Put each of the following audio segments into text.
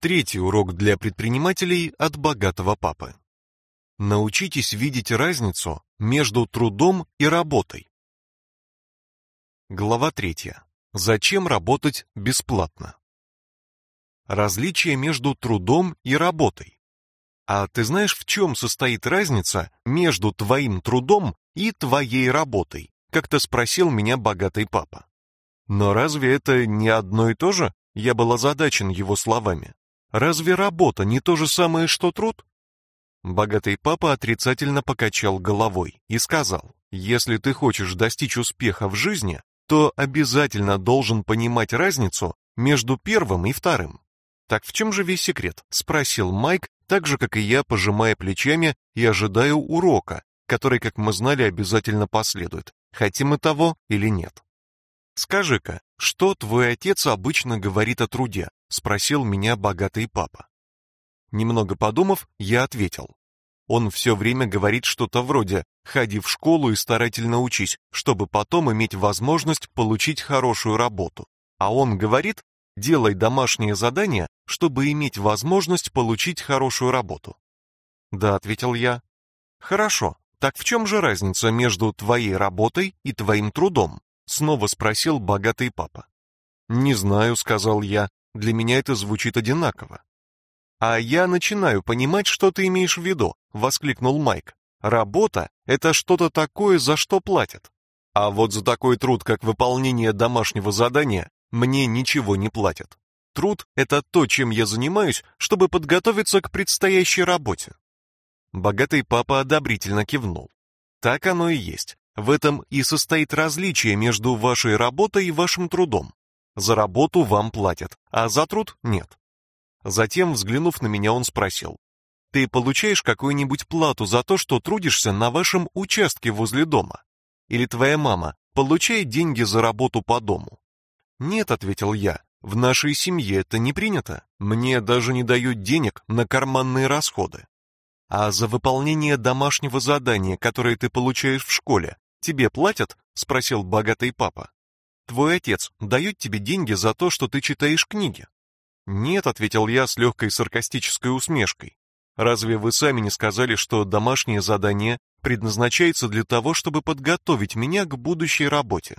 Третий урок для предпринимателей от богатого папы. Научитесь видеть разницу между трудом и работой. Глава третья. Зачем работать бесплатно? Различие между трудом и работой. А ты знаешь, в чем состоит разница между твоим трудом и твоей работой? Как-то спросил меня богатый папа. Но разве это не одно и то же? Я был озадачен его словами. Разве работа не то же самое, что труд? Богатый папа отрицательно покачал головой и сказал: "Если ты хочешь достичь успеха в жизни, то обязательно должен понимать разницу между первым и вторым". Так в чем же весь секрет? спросил Майк, так же как и я, пожимая плечами и ожидая урока, который, как мы знали, обязательно последует, хотим мы того или нет. Скажи-ка, что твой отец обычно говорит о труде? Спросил меня богатый папа. Немного подумав, я ответил: он все время говорит что-то вроде: "Ходи в школу и старательно учись, чтобы потом иметь возможность получить хорошую работу". А он говорит: "Делай домашние задания, чтобы иметь возможность получить хорошую работу". "Да", ответил я. "Хорошо. Так в чем же разница между твоей работой и твоим трудом?" снова спросил богатый папа. "Не знаю", сказал я. "Для меня это звучит одинаково". А я начинаю понимать, что ты имеешь в виду, воскликнул Майк. Работа это что-то такое, за что платят. А вот за такой труд, как выполнение домашнего задания, мне ничего не платят. Труд это то, чем я занимаюсь, чтобы подготовиться к предстоящей работе. Богатый папа одобрительно кивнул. Так оно и есть. В этом и состоит различие между вашей работой и вашим трудом. За работу вам платят, а за труд нет. Затем, взглянув на меня, он спросил: "Ты получаешь какую-нибудь плату за то, что трудишься на вашем участке возле дома? Или твоя мама получает деньги за работу по дому?" "Нет", ответил я. "В нашей семье это не принято. Мне даже не дают денег на карманные расходы. А за выполнение домашнего задания, которое ты получаешь в школе, тебе платят?" спросил богатый папа. "Твой отец дает тебе деньги за то, что ты читаешь книги?" «Нет», — ответил я с легкой саркастической усмешкой. «Разве вы сами не сказали, что домашнее задание предназначается для того, чтобы подготовить меня к будущей работе?»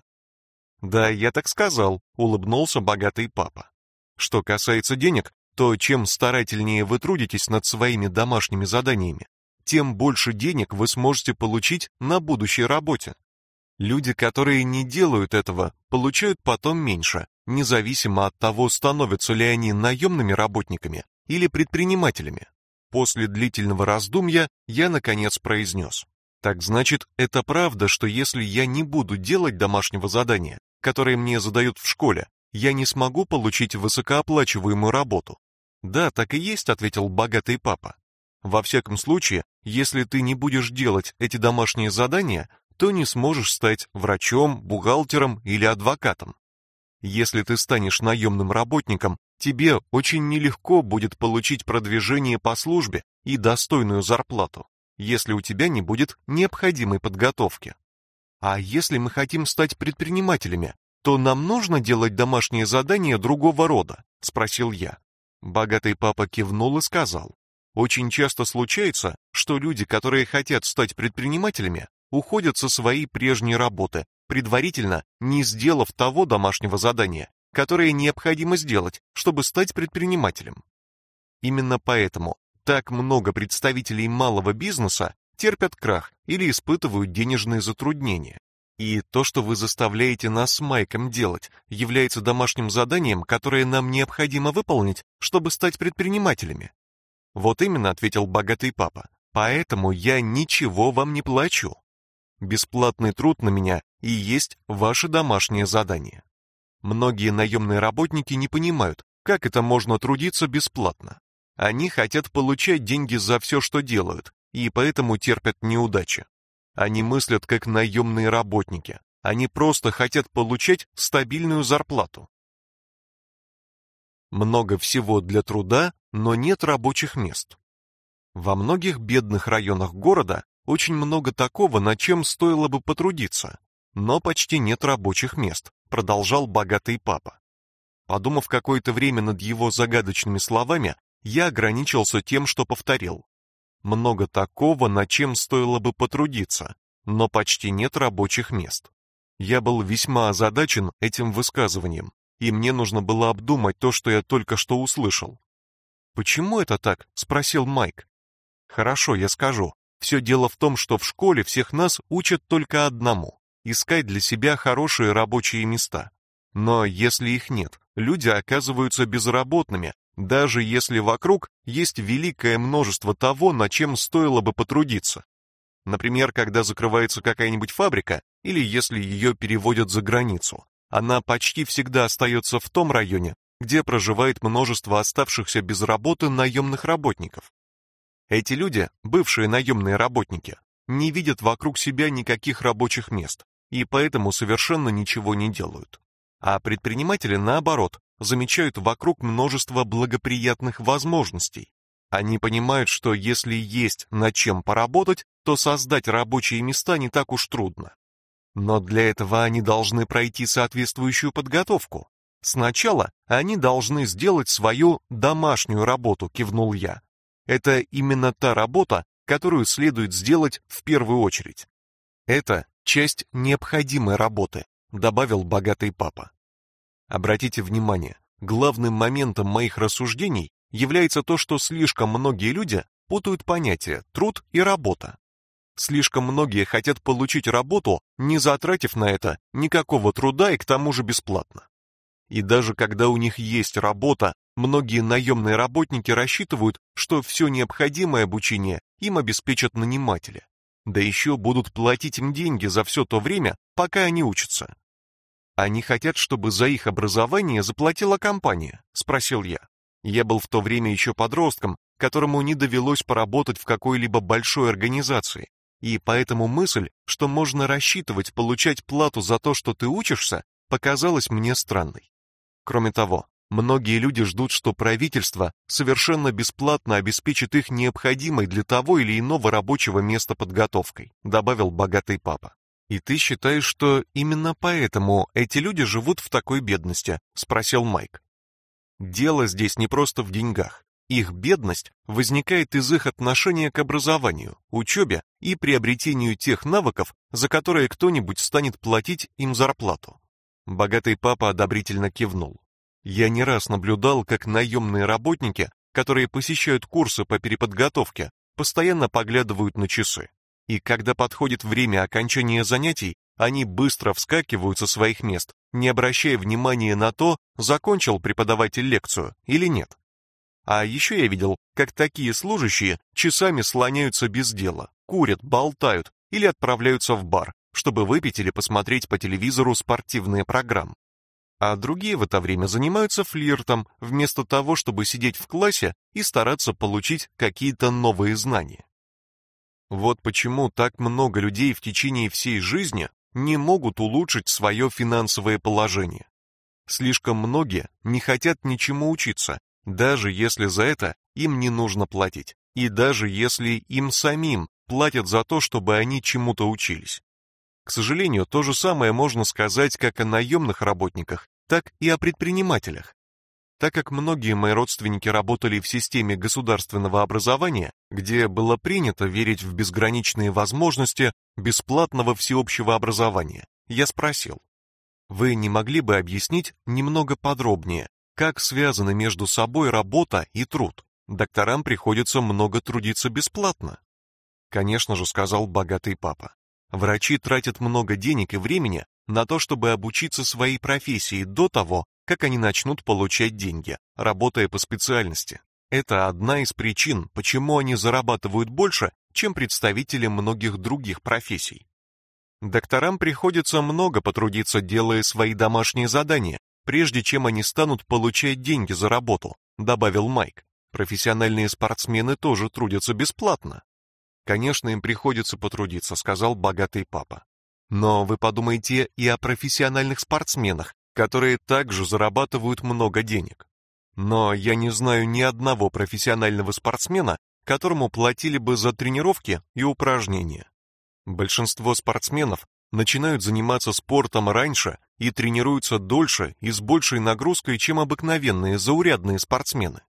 «Да, я так сказал», — улыбнулся богатый папа. «Что касается денег, то чем старательнее вы трудитесь над своими домашними заданиями, тем больше денег вы сможете получить на будущей работе. Люди, которые не делают этого, получают потом меньше, независимо от того, становятся ли они наемными работниками или предпринимателями. После длительного раздумья я наконец произнес. Так значит, это правда, что если я не буду делать домашнего задания, которое мне задают в школе, я не смогу получить высокооплачиваемую работу. Да, так и есть, ответил богатый папа. Во всяком случае, если ты не будешь делать эти домашние задания, то не сможешь стать врачом, бухгалтером или адвокатом. Если ты станешь наемным работником, тебе очень нелегко будет получить продвижение по службе и достойную зарплату, если у тебя не будет необходимой подготовки. А если мы хотим стать предпринимателями, то нам нужно делать домашние задания другого рода, спросил я. Богатый папа кивнул и сказал: "Очень часто случается, что люди, которые хотят стать предпринимателями, уходят со своей прежней работы, предварительно не сделав того домашнего задания, которое необходимо сделать, чтобы стать предпринимателем. Именно поэтому так много представителей малого бизнеса терпят крах или испытывают денежные затруднения. И то, что вы заставляете нас с Майком делать, является домашним заданием, которое нам необходимо выполнить, чтобы стать предпринимателями. Вот именно, ответил богатый папа. Поэтому я ничего вам не плачу. Бесплатный труд на меня и есть ваше домашнее задание. Многие наемные работники не понимают, как это можно трудиться бесплатно. Они хотят получать деньги за все, что делают, и поэтому терпят неудачи. Они мыслят как наемные работники. Они просто хотят получать стабильную зарплату. Много всего для труда, но нет рабочих мест. Во многих бедных районах города очень много такого, над чем стоило бы потрудиться, но почти нет рабочих мест, продолжал богатый папа. Подумав какое-то время над его загадочными словами, я ограничился тем, что повторил. Много такого, над чем стоило бы потрудиться, но почти нет рабочих мест. Я был весьма озадачен этим высказыванием, и мне нужно было обдумать то, что я только что услышал. «Почему это так?» — спросил Майк. «Хорошо, я скажу. Все дело в том, что в школе всех нас учат только одному — искать для себя хорошие рабочие места. Но если их нет, люди оказываются безработными, даже если вокруг есть великое множество того, над чем стоило бы потрудиться. Например, когда закрывается какая-нибудь фабрика, или если ее переводят за границу, она почти всегда остается в том районе, где проживает множество оставшихся без работы наемных работников. Эти люди, бывшие наемные работники, не видят вокруг себя никаких рабочих мест и поэтому совершенно ничего не делают. А предприниматели, наоборот, замечают вокруг множество благоприятных возможностей. Они понимают, что если есть над чем поработать, то создать рабочие места не так уж трудно. Но для этого они должны пройти соответствующую подготовку. Сначала они должны сделать свою домашнюю работу, кивнул я. Это именно та работа, которую следует сделать в первую очередь. Это часть необходимой работы, добавил богатый папа. Обратите внимание, главным моментом моих рассуждений является то, что слишком многие люди путают понятия труд и работа. Слишком многие хотят получить работу, не затратив на это никакого труда и к тому же бесплатно. И даже когда у них есть работа, многие наемные работники рассчитывают, что все необходимое обучение им обеспечат наниматели. Да еще будут платить им деньги за все то время, пока они учатся. Они хотят, чтобы за их образование заплатила компания, спросил я. Я был в то время еще подростком, которому не довелось поработать в какой-либо большой организации, и поэтому мысль, что можно рассчитывать получать плату за то, что ты учишься, показалась мне странной. Кроме того, многие люди ждут, что правительство совершенно бесплатно обеспечит их необходимой для того или иного рабочего места подготовкой, добавил богатый папа. И ты считаешь, что именно поэтому эти люди живут в такой бедности, спросил Майк. Дело здесь не просто в деньгах. Их бедность возникает из их отношения к образованию, учебе и приобретению тех навыков, за которые кто-нибудь станет платить им зарплату. Богатый папа одобрительно кивнул. Я не раз наблюдал, как наемные работники, которые посещают курсы по переподготовке, постоянно поглядывают на часы. И когда подходит время окончания занятий, они быстро вскакивают со своих мест, не обращая внимания на то, закончил преподаватель лекцию или нет. А еще я видел, как такие служащие часами слоняются без дела, курят, болтают или отправляются в бар, чтобы выпить или посмотреть по телевизору спортивные программы. А другие в это время занимаются флиртом, вместо того, чтобы сидеть в классе и стараться получить какие-то новые знания. Вот почему так много людей в течение всей жизни не могут улучшить свое финансовое положение. Слишком многие не хотят ничему учиться, даже если за это им не нужно платить, и даже если им самим платят за то, чтобы они чему-то учились. К сожалению, то же самое можно сказать как о наемных работниках, так и о предпринимателях. Так как многие мои родственники работали в системе государственного образования, где было принято верить в безграничные возможности бесплатного всеобщего образования, я спросил: "Вы не могли бы объяснить немного подробнее, как связаны между собой работа и труд? Докторам приходится много трудиться бесплатно". "Конечно же", сказал богатый папа. Врачи тратят много денег и времени на то, чтобы обучиться своей профессии до того, как они начнут получать деньги, работая по специальности. Это одна из причин, почему они зарабатывают больше, чем представители многих других профессий. Докторам приходится много потрудиться, делая свои домашние задания, прежде чем они станут получать деньги за работу, добавил Майк. Профессиональные спортсмены тоже трудятся бесплатно. Конечно, им приходится потрудиться, сказал богатый папа. Но вы подумайте и о профессиональных спортсменах, которые также зарабатывают много денег. Но я не знаю ни одного профессионального спортсмена, которому платили бы за тренировки и упражнения. Большинство спортсменов начинают заниматься спортом раньше и тренируются дольше и с большей нагрузкой, чем обыкновенные заурядные спортсмены.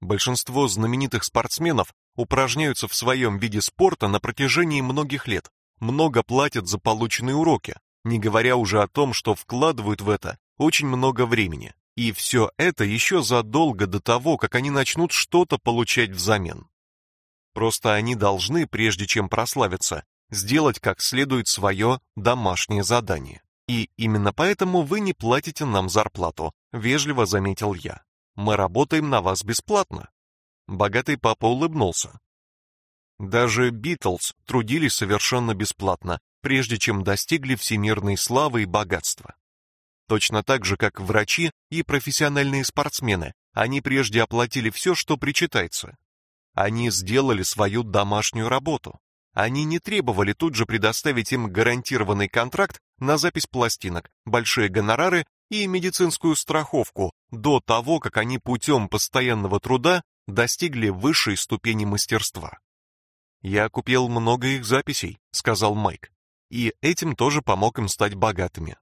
Большинство знаменитых спортсменов упражняются в своем виде спорта на протяжении многих лет, много платят за полученные уроки, не говоря уже о том, что вкладывают в это очень много времени. И все это еще задолго до того, как они начнут что-то получать взамен. Просто они должны, прежде чем прославиться, сделать как следует свое домашнее задание. И именно поэтому вы не платите нам зарплату, вежливо заметил я. Мы работаем на вас бесплатно. Богатый папа улыбнулся. Даже Битлз трудились совершенно бесплатно, прежде чем достигли всемирной славы и богатства. Точно так же, как врачи и профессиональные спортсмены, они прежде оплатили все, что причитается. Они сделали свою домашнюю работу. Они не требовали тут же предоставить им гарантированный контракт на запись пластинок, большие гонорары и медицинскую страховку до того, как они путем постоянного труда достигли высшей ступени мастерства. «Я купил много их записей», — сказал Майк, «и этим тоже помог им стать богатыми».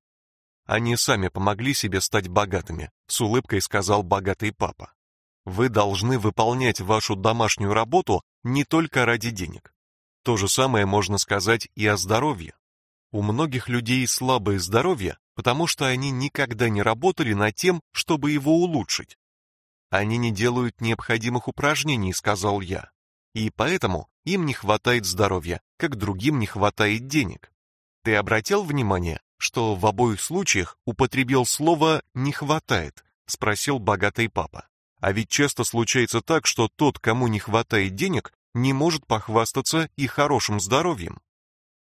Они сами помогли себе стать богатыми, с улыбкой сказал богатый папа. Вы должны выполнять вашу домашнюю работу не только ради денег. То же самое можно сказать и о здоровье. У многих людей слабое здоровье, потому что они никогда не работали над тем, чтобы его улучшить. Они не делают необходимых упражнений, сказал я. И поэтому им не хватает здоровья, как другим не хватает денег. Ты обратил внимание, что в обоих случаях употребил слово «не хватает», спросил богатый папа. А ведь часто случается так, что тот, кому не хватает денег, не может похвастаться и хорошим здоровьем.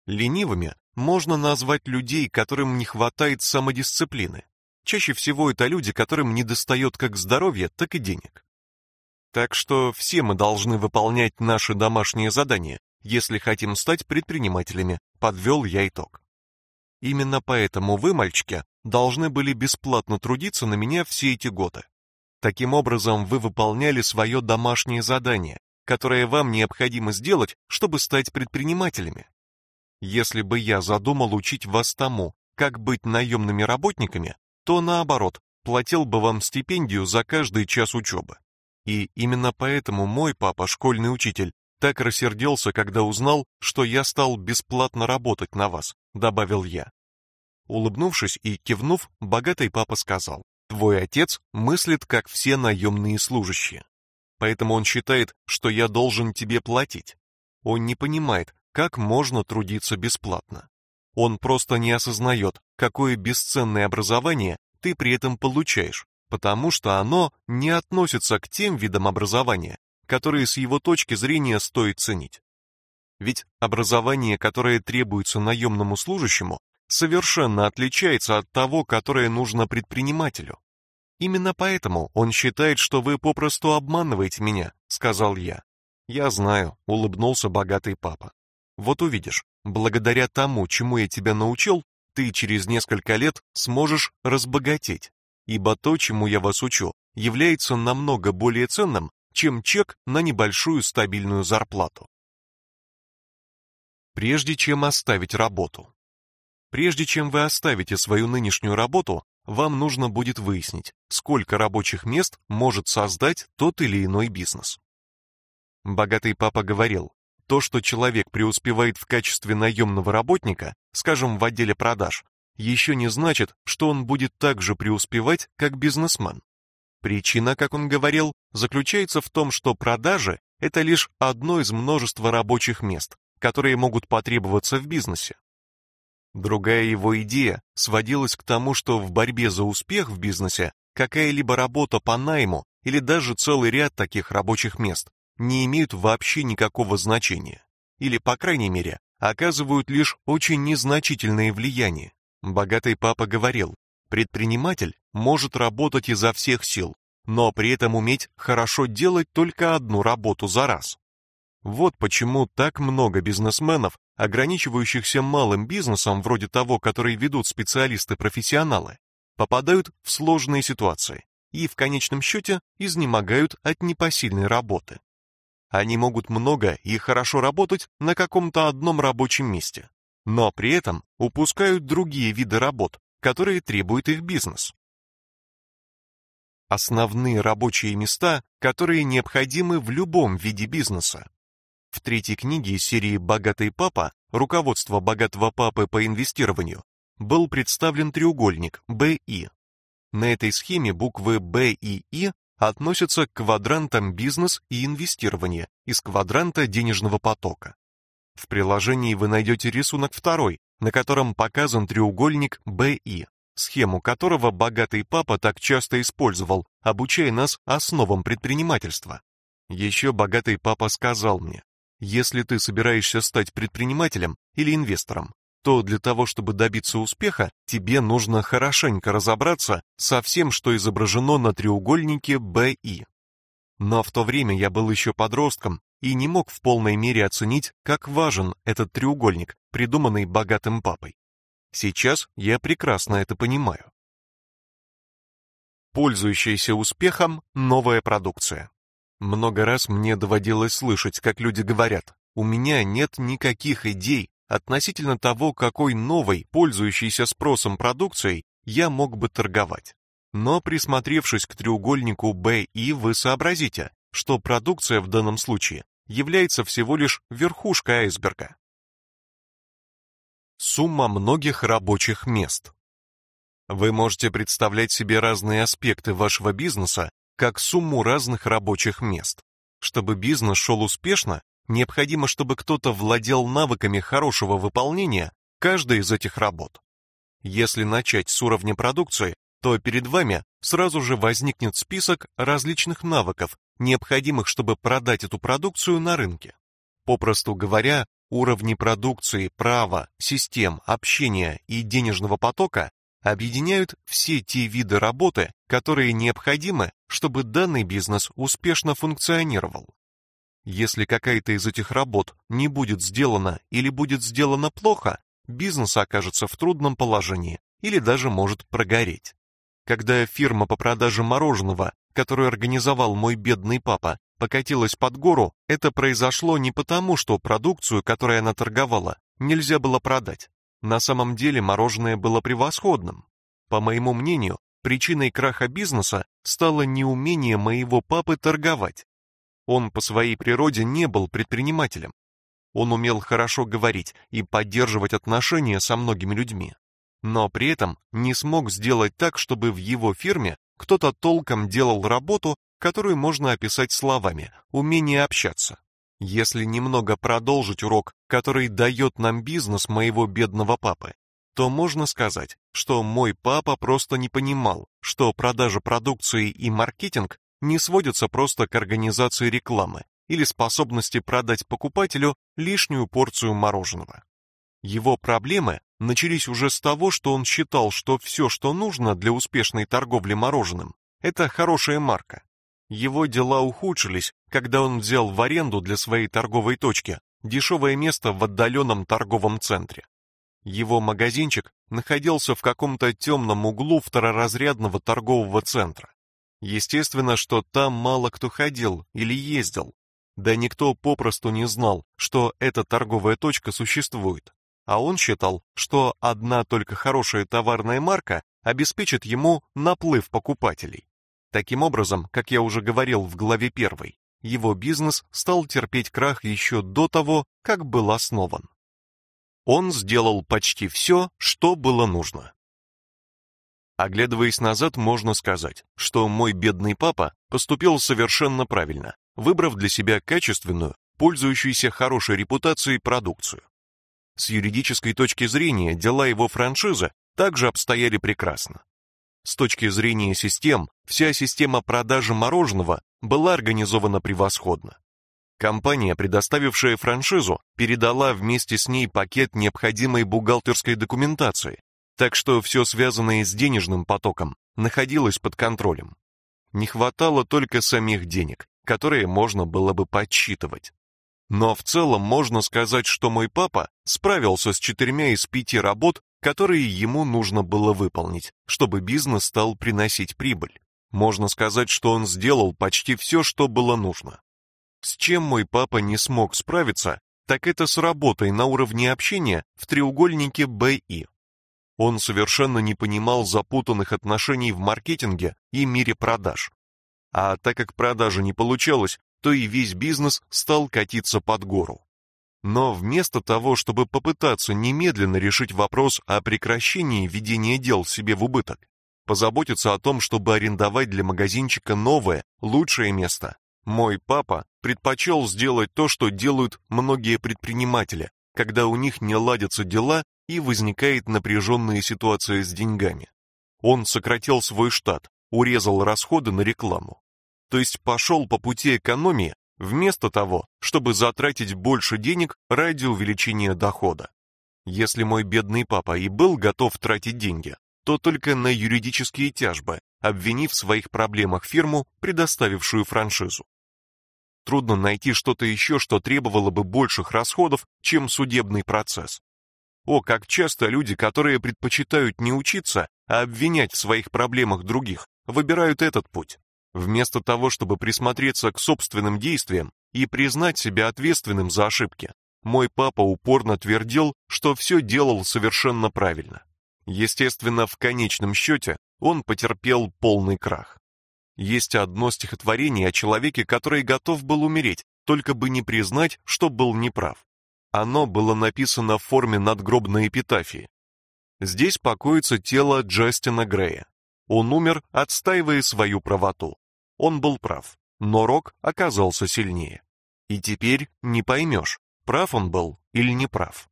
Ленивыми можно назвать людей, которым не хватает самодисциплины. Чаще всего это люди, которым недостает как здоровья, так и денег. Так что все мы должны выполнять наши домашние задания, если хотим стать предпринимателями, подвел я итог. Именно поэтому вы, мальчики, должны были бесплатно трудиться на меня все эти годы. Таким образом, вы выполняли свое домашнее задание, которое вам необходимо сделать, чтобы стать предпринимателями. Если бы я задумал учить вас тому, как быть наемными работниками, то наоборот, платил бы вам стипендию за каждый час учебы. И именно поэтому мой папа, школьный учитель, так рассердился, когда узнал, что я стал бесплатно работать на вас, добавил я. Улыбнувшись и кивнув, богатый папа сказал: Твой отец мыслит, как все наемные служащие. Поэтому он считает, что я должен тебе платить. Он не понимает, как можно трудиться бесплатно. Он просто не осознает, какое бесценное образование ты при этом получаешь, потому что оно не относится к тем видам образования, которые с его точки зрения стоит ценить. Ведь образование, которое требуется наемному служащему, совершенно отличается от того, которое нужно предпринимателю. Именно поэтому он считает, что вы попросту обманываете меня, сказал я. Я знаю, улыбнулся богатый папа. Вот увидишь, благодаря тому, чему я тебя научил, ты через несколько лет сможешь разбогатеть, ибо то, чему я вас учу, является намного более ценным, чем чек на небольшую стабильную зарплату. Прежде чем оставить работу. Прежде чем вы оставите свою нынешнюю работу, вам нужно будет выяснить, сколько рабочих мест может создать тот или иной бизнес. Богатый папа говорил, то, что человек преуспевает в качестве наемного работника, скажем, в отделе продаж, еще не значит, что он будет так же преуспевать, как бизнесмен. Причина, как он говорил, заключается в том, что продажи – это лишь одно из множества рабочих мест, которые могут потребоваться в бизнесе. Другая его идея сводилась к тому, что в борьбе за успех в бизнесе какая-либо работа по найму или даже целый ряд таких рабочих мест не имеют вообще никакого значения, или, по крайней мере, оказывают лишь очень незначительное влияние. Богатый папа говорил, предприниматель может работать изо всех сил, но при этом уметь хорошо делать только одну работу за раз. Вот почему так много бизнесменов, ограничивающихся малым бизнесом, вроде того, который ведут специалисты-профессионалы, попадают в сложные ситуации и в конечном счете изнемогают от непосильной работы. Они могут много и хорошо работать на каком-то одном рабочем месте, но при этом упускают другие виды работ, которые требует их бизнес. Основные рабочие места, которые необходимы в любом виде бизнеса. В третьей книге серии «Богатый папа. Руководство богатого папы по инвестированию» был представлен треугольник BI. На этой схеме буквы B и I относятся к квадрантам бизнес и инвестирование из квадранта денежного потока. В приложении вы найдете рисунок второй, на котором показан треугольник BI, схему которого богатый папа так часто использовал, обучая нас основам предпринимательства. Еще богатый папа сказал мне, если ты собираешься стать предпринимателем или инвестором, то для того, чтобы добиться успеха, тебе нужно хорошенько разобраться со всем, что изображено на треугольнике BI. Но в то время я был еще подростком и не мог в полной мере оценить, как важен этот треугольник, придуманный богатым папой. Сейчас я прекрасно это понимаю. Пользующаяся успехом новая продукция. Много раз мне доводилось слышать, как люди говорят: "У меня нет никаких идей относительно того, какой новой, пользующейся спросом продукцией я мог бы торговать". Но присмотревшись к треугольнику BI, вы сообразите, что продукция в данном случае является всего лишь верхушкой айсберга. Сумма многих рабочих мест. Вы можете представлять себе разные аспекты вашего бизнеса как сумму разных рабочих мест. Чтобы бизнес шел успешно, необходимо, чтобы кто-то владел навыками хорошего выполнения каждой из этих работ. Если начать с уровня продукции, то перед вами сразу же возникнет список различных навыков, необходимых, чтобы продать эту продукцию на рынке. Попросту говоря, уровни продукции, права, систем, общения и денежного потока объединяют все те виды работы, которые необходимы, чтобы данный бизнес успешно функционировал. Если какая-то из этих работ не будет сделана или будет сделана плохо, бизнес окажется в трудном положении или даже может прогореть. Когда фирма по продаже мороженого, которую организовал мой бедный папа, покатилась под гору, это произошло не потому, что продукцию, которой она торговала, нельзя было продать. На самом деле мороженое было превосходным. По моему мнению, причиной краха бизнеса стало неумение моего папы торговать. Он по своей природе не был предпринимателем. Он умел хорошо говорить и поддерживать отношения со многими людьми но при этом не смог сделать так, чтобы в его фирме кто-то толком делал работу, которую можно описать словами «умение общаться». Если немного продолжить урок, который дает нам бизнес моего бедного папы, то можно сказать, что мой папа просто не понимал, что продажа продукции и маркетинг не сводятся просто к организации рекламы или способности продать покупателю лишнюю порцию мороженого. Его проблемы начались уже с того, что он считал, что все, что нужно для успешной торговли мороженым, это хорошая марка. Его дела ухудшились, когда он взял в аренду для своей торговой точки дешевое место в отдаленном торговом центре. Его магазинчик находился в каком-то темном углу второразрядного торгового центра. Естественно, что там мало кто ходил или ездил. Да никто попросту не знал, что эта торговая точка существует а он считал, что одна только хорошая товарная марка обеспечит ему наплыв покупателей. Таким образом, как я уже говорил в главе 1, его бизнес стал терпеть крах еще до того, как был основан. Он сделал почти все, что было нужно. Оглядываясь назад, можно сказать, что мой бедный папа поступил совершенно правильно, выбрав для себя качественную, пользующуюся хорошей репутацией продукцию. С юридической точки зрения дела его франшизы также обстояли прекрасно. С точки зрения систем, вся система продажи мороженого была организована превосходно. Компания, предоставившая франшизу, передала вместе с ней пакет необходимой бухгалтерской документации, так что все связанное с денежным потоком находилось под контролем. Не хватало только самих денег, которые можно было бы подсчитывать. Но в целом можно сказать, что мой папа справился с четырьмя из пяти работ, которые ему нужно было выполнить, чтобы бизнес стал приносить прибыль. Можно сказать, что он сделал почти все, что было нужно. С чем мой папа не смог справиться, так это с работой на уровне общения в треугольнике BI. Он совершенно не понимал запутанных отношений в маркетинге и мире продаж. А так как продажи не получалось, то и весь бизнес стал катиться под гору. Но вместо того, чтобы попытаться немедленно решить вопрос о прекращении ведения дел себе в убыток, позаботиться о том, чтобы арендовать для магазинчика новое, лучшее место, мой папа предпочел сделать то, что делают многие предприниматели, когда у них не ладятся дела и возникает напряженная ситуация с деньгами. Он сократил свой штат, урезал расходы на рекламу. То есть пошел по пути экономии, вместо того, чтобы затратить больше денег ради увеличения дохода. Если мой бедный папа и был готов тратить деньги, то только на юридические тяжбы, обвинив в своих проблемах фирму, предоставившую франшизу. Трудно найти что-то еще, что требовало бы больших расходов, чем судебный процесс. О, как часто люди, которые предпочитают не учиться, а обвинять в своих проблемах других, выбирают этот путь. Вместо того, чтобы присмотреться к собственным действиям и признать себя ответственным за ошибки, мой папа упорно твердил, что все делал совершенно правильно. Естественно, в конечном счете он потерпел полный крах. Есть одно стихотворение о человеке, который готов был умереть, только бы не признать, что был неправ. Оно было написано в форме надгробной эпитафии. Здесь покоится тело Джастина Грея. Он умер, отстаивая свою правоту. Он был прав, но Рок оказался сильнее. И теперь не поймешь, прав он был или не прав.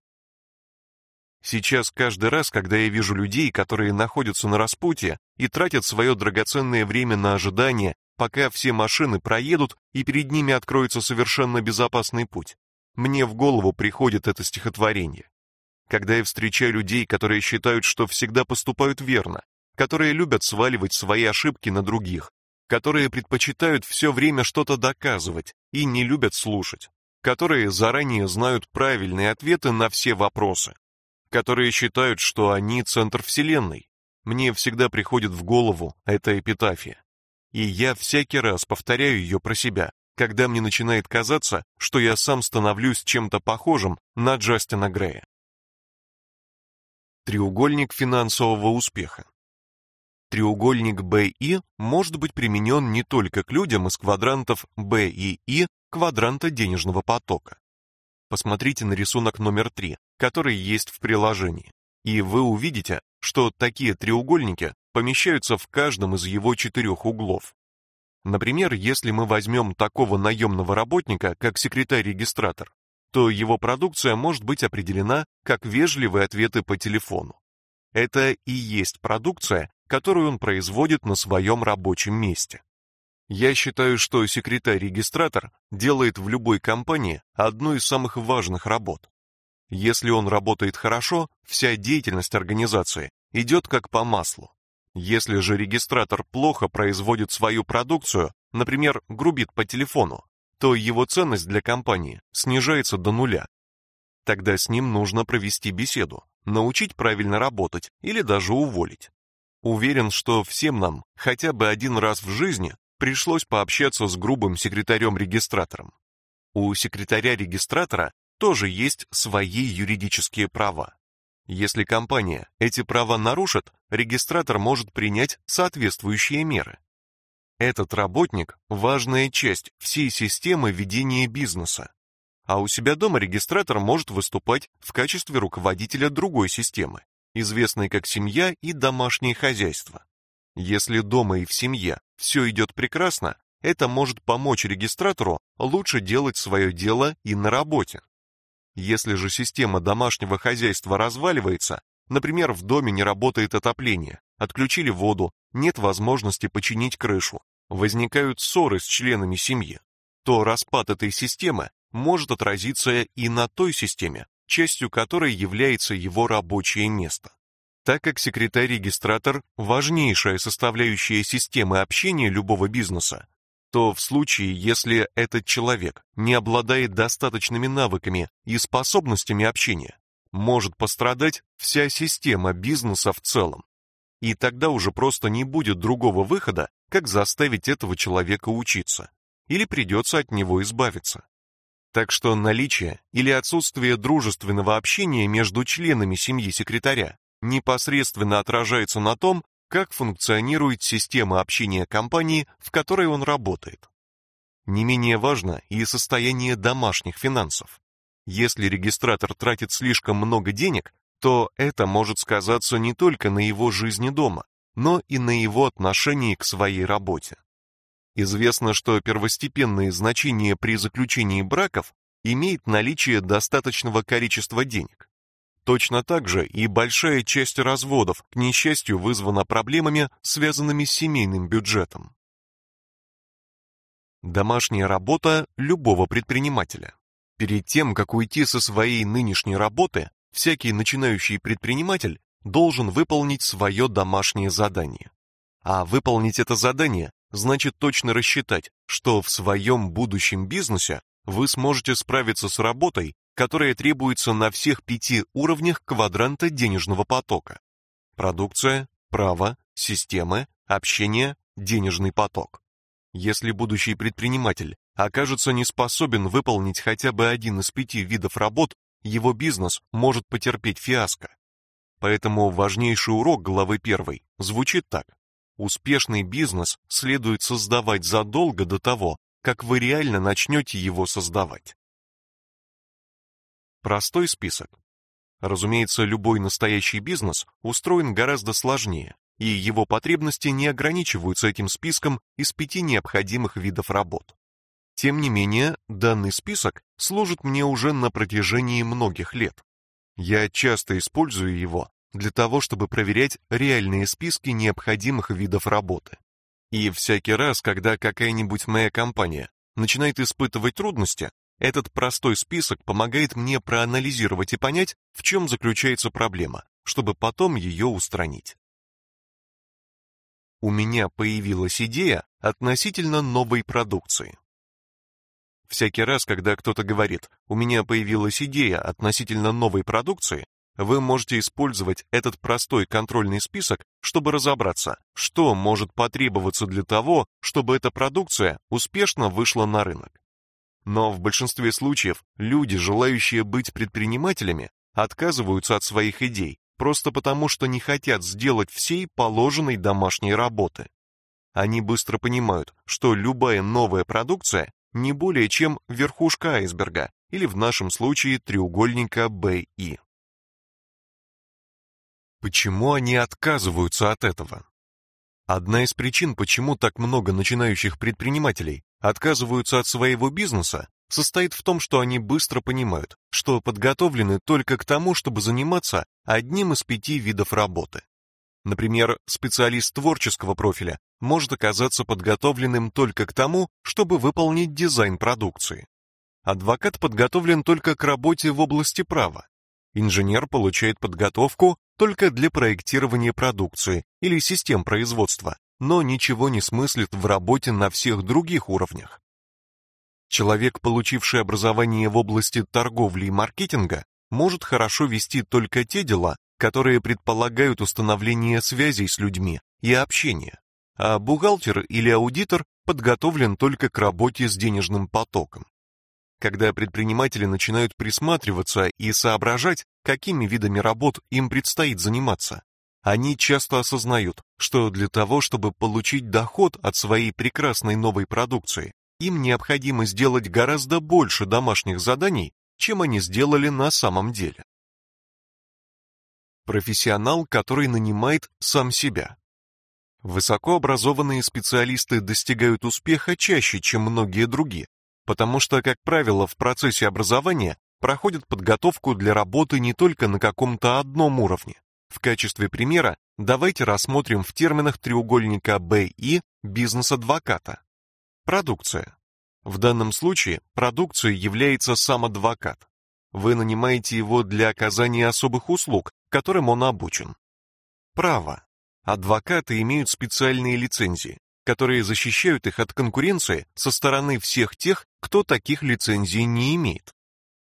Сейчас каждый раз, когда я вижу людей, которые находятся на распутье и тратят свое драгоценное время на ожидание, пока все машины проедут и перед ними откроется совершенно безопасный путь, мне в голову приходит это стихотворение. Когда я встречаю людей, которые считают, что всегда поступают верно, которые любят сваливать свои ошибки на других, которые предпочитают все время что-то доказывать и не любят слушать, которые заранее знают правильные ответы на все вопросы, которые считают, что они центр вселенной. Мне всегда приходит в голову эта эпитафия. И я всякий раз повторяю ее про себя, когда мне начинает казаться, что я сам становлюсь чем-то похожим на Джастина Грея. Треугольник финансового успеха. Треугольник BI может быть применен не только к людям из квадрантов B и I квадранта денежного потока. Посмотрите на рисунок номер 3, который есть в приложении, и вы увидите, что такие треугольники помещаются в каждом из его четырех углов. Например, если мы возьмем такого наемного работника, как секретарь-регистратор, то его продукция может быть определена как вежливые ответы по телефону. Это и есть продукция, которую он производит на своем рабочем месте. Я считаю, что секретарь-регистратор делает в любой компании одну из самых важных работ. Если он работает хорошо, вся деятельность организации идет как по маслу. Если же регистратор плохо производит свою продукцию, например, грубит по телефону, то его ценность для компании снижается до нуля. Тогда с ним нужно провести беседу, научить правильно работать или даже уволить. Уверен, что всем нам хотя бы один раз в жизни пришлось пообщаться с грубым секретарем-регистратором. У секретаря-регистратора тоже есть свои юридические права. Если компания эти права нарушит, регистратор может принять соответствующие меры. Этот работник – важная часть всей системы ведения бизнеса. А у себя дома регистратор может выступать в качестве руководителя другой системы, известной как семья и домашнее хозяйство. Если дома и в семье все идет прекрасно, это может помочь регистратору лучше делать свое дело и на работе. Если же система домашнего хозяйства разваливается, например, в доме не работает отопление, отключили воду, нет возможности починить крышу, возникают ссоры с членами семьи, то распад этой системы может отразиться и на той системе, частью которой является его рабочее место. Так как секретарь-регистратор – важнейшая составляющая системы общения любого бизнеса, то в случае, если этот человек не обладает достаточными навыками и способностями общения, может пострадать вся система бизнеса в целом. И тогда уже просто не будет другого выхода, как заставить этого человека учиться, или придется от него избавиться. Так что наличие или отсутствие дружественного общения между членами семьи секретаря непосредственно отражается на том, как функционирует система общения компании, в которой он работает. Не менее важно и состояние домашних финансов. Если регистратор тратит слишком много денег, то это может сказаться не только на его жизни дома, но и на его отношении к своей работе. Известно, что первостепенное значение при заключении браков имеет наличие достаточного количества денег. Точно так же и большая часть разводов, к несчастью, вызвана проблемами, связанными с семейным бюджетом. Домашняя работа любого предпринимателя. Перед тем, как уйти со своей нынешней работы, всякий начинающий предприниматель должен выполнить свое домашнее задание. А выполнить это задание значит точно рассчитать, что в своем будущем бизнесе вы сможете справиться с работой, которая требуется на всех пяти уровнях квадранта денежного потока. Продукция, право, системы, общение, денежный поток. Если будущий предприниматель окажется не способен выполнить хотя бы один из пяти видов работ, его бизнес может потерпеть фиаско. Поэтому важнейший урок главы 1 звучит так: успешный бизнес следует создавать задолго до того, как вы реально начнете его создавать. Простой список. Разумеется, любой настоящий бизнес устроен гораздо сложнее, и его потребности не ограничиваются этим списком из пяти необходимых видов работ. Тем не менее, данный список служит мне уже на протяжении многих лет. Я часто использую его для того, чтобы проверять реальные списки необходимых видов работы. И всякий раз, когда какая-нибудь моя компания начинает испытывать трудности, этот простой список помогает мне проанализировать и понять, в чем заключается проблема, чтобы потом ее устранить. У меня появилась идея относительно новой продукции. Всякий раз, когда кто-то говорит «у меня появилась идея относительно новой продукции», вы можете использовать этот простой контрольный список, чтобы разобраться, что может потребоваться для того, чтобы эта продукция успешно вышла на рынок. Но в большинстве случаев люди, желающие быть предпринимателями, отказываются от своих идей просто потому, что не хотят сделать всей положенной домашней работы. Они быстро понимают, что любая новая продукция не более чем верхушка айсберга, или в нашем случае треугольника BI. Почему они отказываются от этого? Одна из причин, почему так много начинающих предпринимателей отказываются от своего бизнеса, состоит в том, что они быстро понимают, что подготовлены только к тому, чтобы заниматься одним из пяти видов работы. Например, специалист творческого профиля может оказаться подготовленным только к тому, чтобы выполнить дизайн продукции. Адвокат подготовлен только к работе в области права. Инженер получает подготовку только для проектирования продукции или систем производства, но ничего не смыслит в работе на всех других уровнях. Человек, получивший образование в области торговли и маркетинга, может хорошо вести только те дела, которые предполагают установление связей с людьми и общение, а бухгалтер или аудитор подготовлен только к работе с денежным потоком. Когда предприниматели начинают присматриваться и соображать, какими видами работ им предстоит заниматься, они часто осознают, что для того, чтобы получить доход от своей прекрасной новой продукции, им необходимо сделать гораздо больше домашних заданий, чем они сделали на самом деле. Профессионал, который нанимает сам себя. Высокообразованные специалисты достигают успеха чаще, чем многие другие, потому что, как правило, в процессе образования проходят подготовку для работы не только на каком-то одном уровне. В качестве примера давайте рассмотрим в терминах треугольника BI бизнес-адвоката. Продукция. В данном случае продукцией является сам адвокат. Вы нанимаете его для оказания особых услуг, которым он обучен. Право. Адвокаты имеют специальные лицензии, которые защищают их от конкуренции со стороны всех тех, кто таких лицензий не имеет.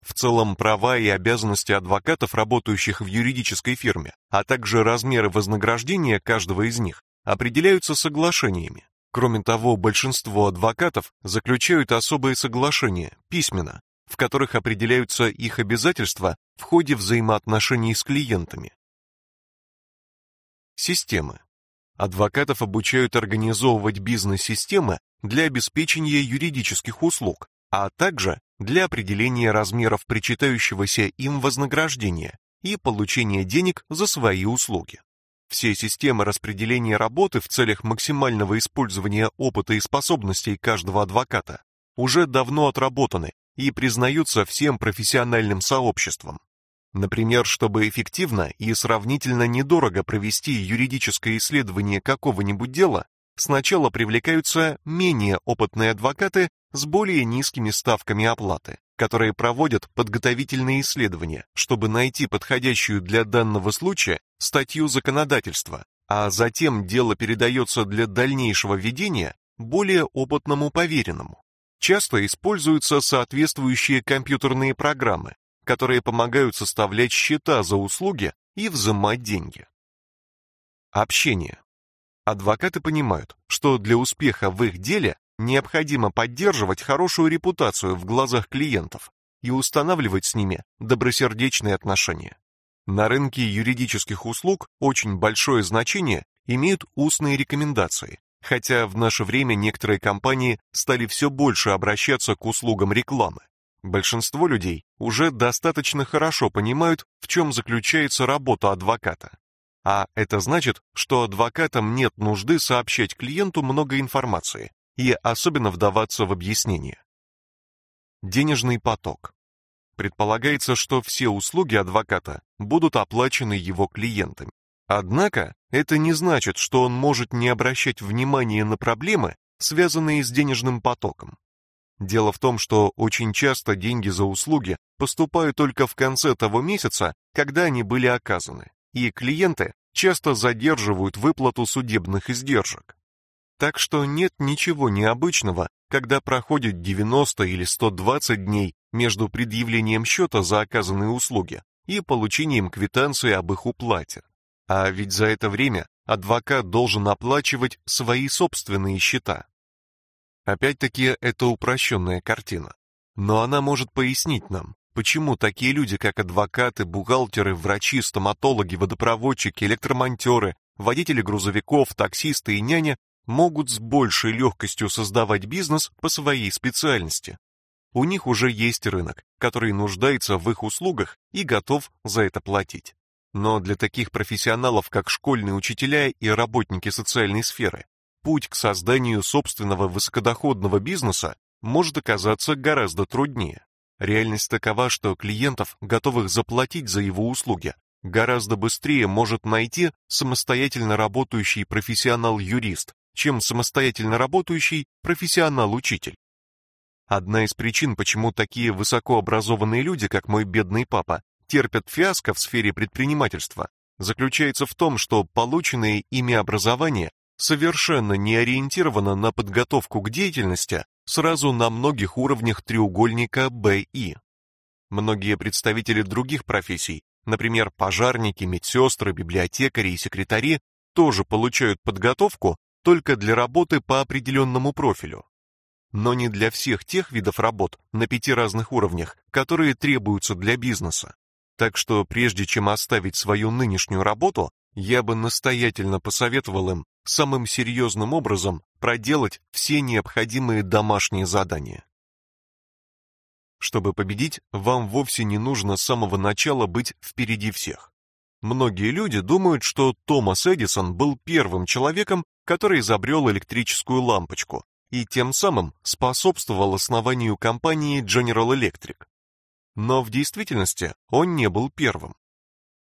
В целом, права и обязанности адвокатов, работающих в юридической фирме, а также размеры вознаграждения каждого из них определяются соглашениями. Кроме того, большинство адвокатов заключают особые соглашения письменно, в которых определяются их обязательства в ходе взаимоотношений с клиентами. Системы. Адвокатов обучают организовывать бизнес-системы для обеспечения юридических услуг, а также для определения размеров причитающегося им вознаграждения и получения денег за свои услуги. Все системы распределения работы в целях максимального использования опыта и способностей каждого адвоката уже давно отработаны и признаются всем профессиональным сообществом. Например, чтобы эффективно и сравнительно недорого провести юридическое исследование какого-нибудь дела, сначала привлекаются менее опытные адвокаты с более низкими ставками оплаты, которые проводят подготовительные исследования, чтобы найти подходящую для данного случая статью законодательства, а затем дело передается для дальнейшего ведения более опытному поверенному. Часто используются соответствующие компьютерные программы, которые помогают составлять счета за услуги и взимать деньги. Общение. Адвокаты понимают, что для успеха в их деле необходимо поддерживать хорошую репутацию в глазах клиентов и устанавливать с ними добросердечные отношения. На рынке юридических услуг очень большое значение имеют устные рекомендации, хотя в наше время некоторые компании стали все больше обращаться к услугам рекламы. Большинство людей уже достаточно хорошо понимают, в чем заключается работа адвоката. А это значит, что адвокатам нет нужды сообщать клиенту много информации и особенно вдаваться в объяснения. Денежный поток. Предполагается, что все услуги адвоката будут оплачены его клиентами. Однако, это не значит, что он может не обращать внимания на проблемы, связанные с денежным потоком. Дело в том, что очень часто деньги за услуги поступают только в конце того месяца, когда они были оказаны, и клиенты часто задерживают выплату судебных издержек. Так что нет ничего необычного, когда проходит 90 или 120 дней между предъявлением счета за оказанные услуги и получением квитанции об их уплате. А ведь за это время адвокат должен оплачивать свои собственные счета. Опять-таки, это упрощенная картина. Но она может пояснить нам, почему такие люди, как адвокаты, бухгалтеры, врачи, стоматологи, водопроводчики, электромонтеры, водители грузовиков, таксисты и няня могут с большей легкостью создавать бизнес по своей специальности. У них уже есть рынок, который нуждается в их услугах и готов за это платить. Но для таких профессионалов, как школьные учителя и работники социальной сферы, путь к созданию собственного высокодоходного бизнеса может оказаться гораздо труднее. Реальность такова, что клиентов, готовых заплатить за его услуги, гораздо быстрее может найти самостоятельно работающий профессионал-юрист, чем самостоятельно работающий профессионал-учитель. Одна из причин, почему такие высокообразованные люди, как мой бедный папа, терпят фиаско в сфере предпринимательства, заключается в том, что полученное ими образование совершенно не ориентировано на подготовку к деятельности сразу на многих уровнях треугольника БИ. Многие представители других профессий, например, пожарники, медсестры, библиотекари и секретари, тоже получают подготовку только для работы по определенному профилю. Но не для всех тех видов работ на пяти разных уровнях, которые требуются для бизнеса. Так что прежде чем оставить свою нынешнюю работу, я бы настоятельно посоветовал им самым серьезным образом проделать все необходимые домашние задания. Чтобы победить, вам вовсе не нужно с самого начала быть впереди всех. Многие люди думают, что Томас Эдисон был первым человеком, который изобрел электрическую лампочку и тем самым способствовал основанию компании General Electric. Но в действительности он не был первым.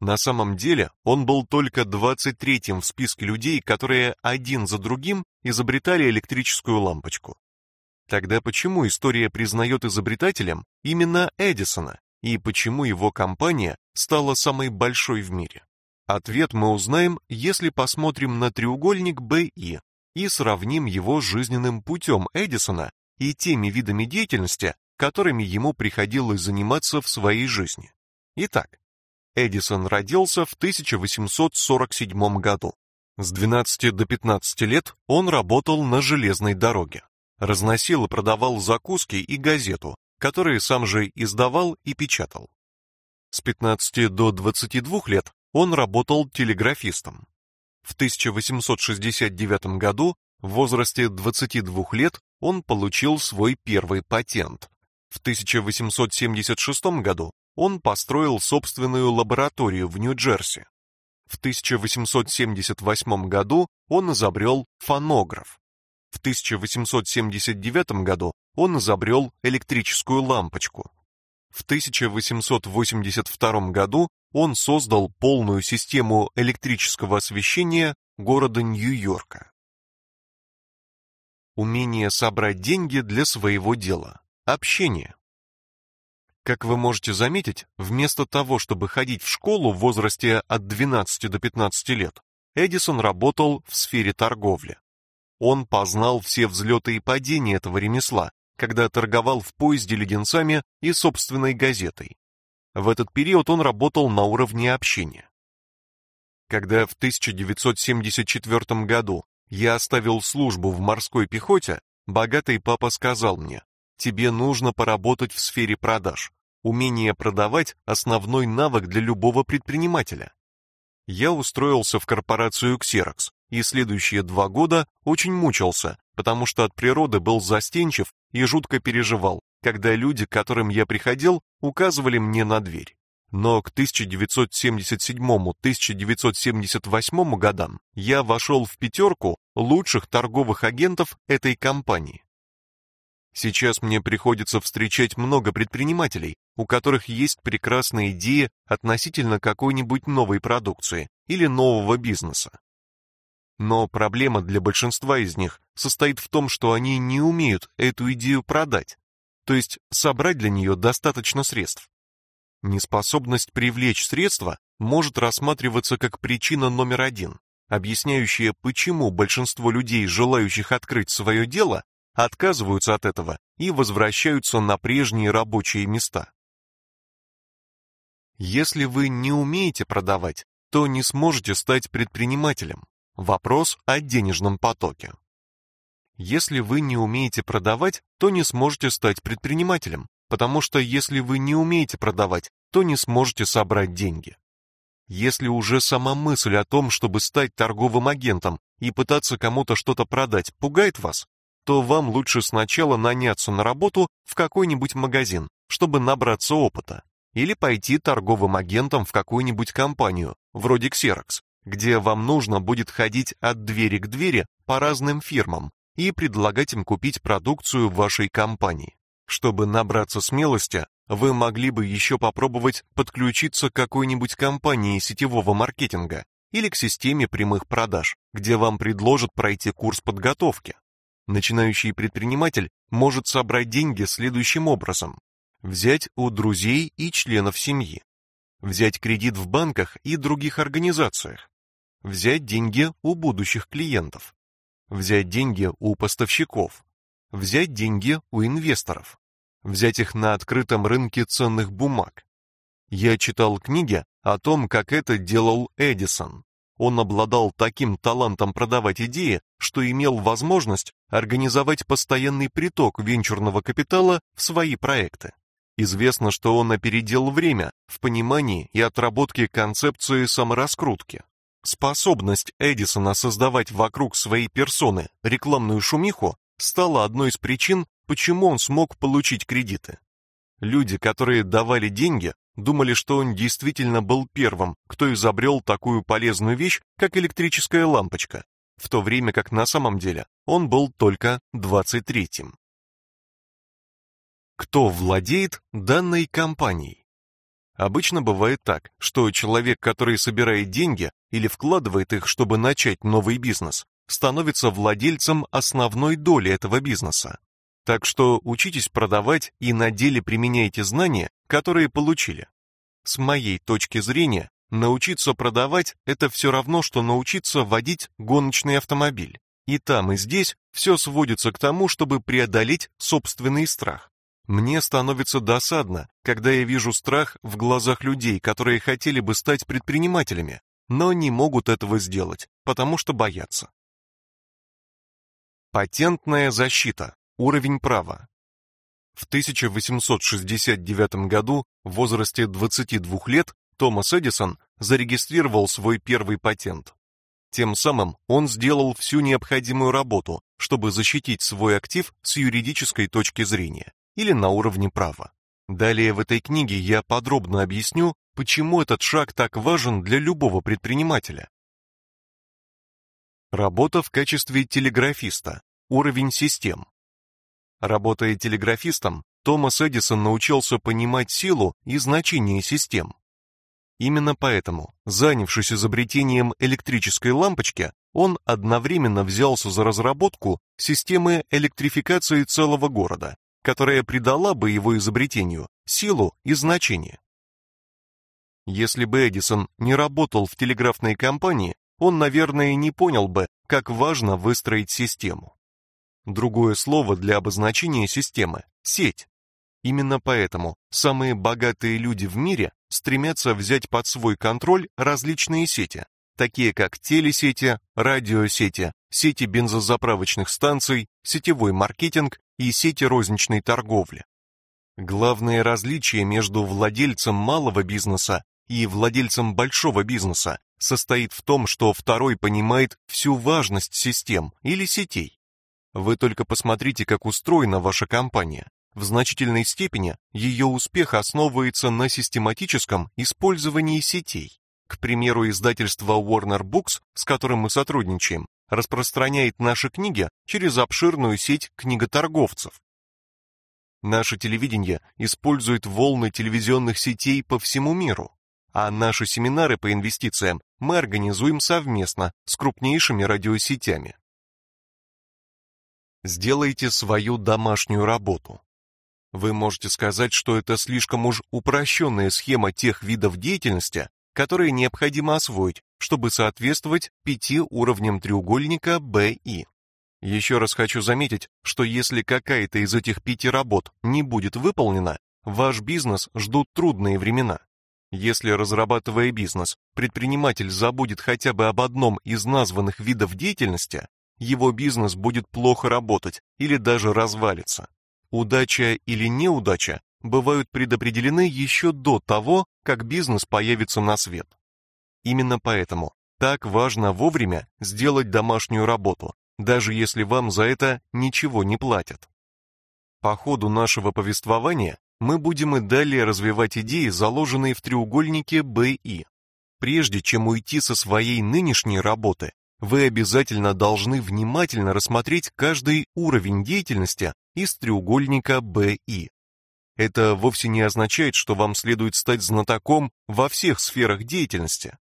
На самом деле, он был только 23-м в списке людей, которые один за другим изобретали электрическую лампочку. Тогда почему история признает изобретателем именно Эдисона и почему его компания стала самой большой в мире? Ответ мы узнаем, если посмотрим на треугольник БИ и сравним его с жизненным путем Эдисона и теми видами деятельности, которыми ему приходилось заниматься в своей жизни. Итак, Эдисон родился в 1847 году. С 12 до 15 лет он работал на железной дороге. Разносил и продавал закуски и газету, которые сам же издавал и печатал. С 15 до 22 лет он работал телеграфистом. В 1869 году, в возрасте 22 лет, он получил свой первый патент. В 1876 году он построил собственную лабораторию в Нью-Джерси. В 1878 году он изобрел фонограф. В 1879 году он изобрел электрическую лампочку. В 1882 году он создал полную систему электрического освещения города Нью-Йорка. Умение собрать деньги для своего дела. Общение. Как вы можете заметить, вместо того, чтобы ходить в школу в возрасте от 12 до 15 лет, Эдисон работал в сфере торговли. Он познал все взлеты и падения этого ремесла, когда торговал в поезде леденцами и собственной газетой. В этот период он работал на уровне общения. Когда в 1974 году я оставил службу в морской пехоте, богатый папа сказал мне, тебе нужно поработать в сфере продаж. Умение продавать – основной навык для любого предпринимателя. Я устроился в корпорацию Xerox, и следующие два года очень мучился, потому что от природы был застенчив и жутко переживал, когда люди, к которым я приходил, указывали мне на дверь. Но к 1977-1978 годам я вошел в пятерку лучших торговых агентов этой компании. Сейчас мне приходится встречать много предпринимателей, у которых есть прекрасные идеи относительно какой-нибудь новой продукции или нового бизнеса. Но проблема для большинства из них состоит в том, что они не умеют эту идею продать, то есть собрать для нее достаточно средств. Неспособность привлечь средства может рассматриваться как причина номер один, объясняющая, почему большинство людей, желающих открыть свое дело, отказываются от этого и возвращаются на прежние рабочие места. Если вы не умеете продавать, то не сможете стать предпринимателем. Вопрос о денежном потоке. Если вы не умеете продавать, то не сможете стать предпринимателем, потому что если вы не умеете продавать, то не сможете собрать деньги. Если уже сама мысль о том, чтобы стать торговым агентом и пытаться кому-то что-то продать, пугает вас, то вам лучше сначала наняться на работу в какой-нибудь магазин, чтобы набраться опыта, или пойти торговым агентом в какую-нибудь компанию, вроде Xerox, где вам нужно будет ходить от двери к двери по разным фирмам и предлагать им купить продукцию вашей компании. Чтобы набраться смелости, вы могли бы еще попробовать подключиться к какой-нибудь компании сетевого маркетинга или к системе прямых продаж, где вам предложат пройти курс подготовки. Начинающий предприниматель может собрать деньги следующим образом. Взять у друзей и членов семьи. Взять кредит в банках и других организациях. Взять деньги у будущих клиентов. Взять деньги у поставщиков. Взять деньги у инвесторов. Взять их на открытом рынке ценных бумаг. Я читал книги о том, как это делал Эдисон. Он обладал таким талантом продавать идеи, что имел возможность организовать постоянный приток венчурного капитала в свои проекты. Известно, что он опередил время в понимании и отработке концепции самораскрутки. Способность Эдисона создавать вокруг своей персоны рекламную шумиху стала одной из причин, почему он смог получить кредиты. Люди, которые давали деньги, думали, что он действительно был первым, кто изобрел такую полезную вещь, как электрическая лампочка, в то время как на самом деле он был только 23-м. Кто владеет данной компанией? Обычно бывает так, что человек, который собирает деньги или вкладывает их, чтобы начать новый бизнес, становится владельцем основной доли этого бизнеса. Так что учитесь продавать и на деле применяйте знания, которые получили. С моей точки зрения, научиться продавать – это все равно, что научиться водить гоночный автомобиль. И там, и здесь все сводится к тому, чтобы преодолеть собственный страх. Мне становится досадно, когда я вижу страх в глазах людей, которые хотели бы стать предпринимателями, но не могут этого сделать, потому что боятся. Патентная защита. Уровень права. В 1869 году в возрасте 22 лет Томас Эдисон зарегистрировал свой первый патент. Тем самым он сделал всю необходимую работу, чтобы защитить свой актив с юридической точки зрения или на уровне права. Далее в этой книге я подробно объясню, почему этот шаг так важен для любого предпринимателя. Работа в качестве телеграфиста. Уровень систем. Работая телеграфистом, Томас Эдисон научился понимать силу и значение систем. Именно поэтому, занявшись изобретением электрической лампочки, он одновременно взялся за разработку системы электрификации целого города, которая придала бы его изобретению силу и значение. Если бы Эдисон не работал в телеграфной компании, он, наверное, не понял бы, как важно выстроить систему. Другое слово для обозначения системы сеть. Именно поэтому самые богатые люди в мире стремятся взять под свой контроль различные сети, такие как телесети, радиосети, сети бензозаправочных станций, сетевой маркетинг и сети розничной торговли. Главное различие между владельцем малого бизнеса и владельцем большого бизнеса состоит в том, что второй понимает всю важность систем или сетей. Вы только посмотрите, как устроена ваша компания. В значительной степени ее успех основывается на систематическом использовании сетей. К примеру, издательство Warner Books, с которым мы сотрудничаем, распространяет наши книги через обширную сеть книготорговцев. Наше телевидение использует волны телевизионных сетей по всему миру, а наши семинары по инвестициям мы организуем совместно с крупнейшими радиосетями. Сделайте свою домашнюю работу. Вы можете сказать, что это слишком уж упрощенная схема тех видов деятельности, которые необходимо освоить, чтобы соответствовать пяти уровням треугольника BI. Еще раз хочу заметить, что если какая-то из этих пяти работ не будет выполнена, ваш бизнес ждут трудные времена. Если разрабатывая бизнес, предприниматель забудет хотя бы об одном из названных видов деятельности, его бизнес будет плохо работать или даже развалится. Удача или неудача бывают предопределены еще до того, как бизнес появится на свет. Именно поэтому так важно вовремя сделать домашнюю работу, даже если вам за это ничего не платят. По ходу нашего повествования мы будем и далее развивать идеи, заложенные в треугольнике BI. Прежде чем уйти со своей нынешней работы, вы обязательно должны внимательно рассмотреть каждый уровень деятельности из треугольника BI. Это вовсе не означает, что вам следует стать знатоком во всех сферах деятельности.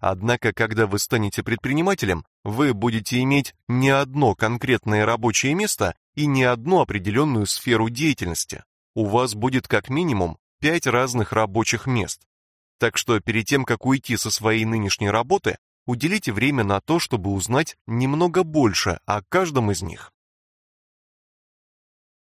Однако, когда вы станете предпринимателем, вы будете иметь не одно конкретное рабочее место и не одну определенную сферу деятельности. У вас будет как минимум пять разных рабочих мест. Так что перед тем, как уйти со своей нынешней работы, Уделите время на то, чтобы узнать немного больше о каждом из них.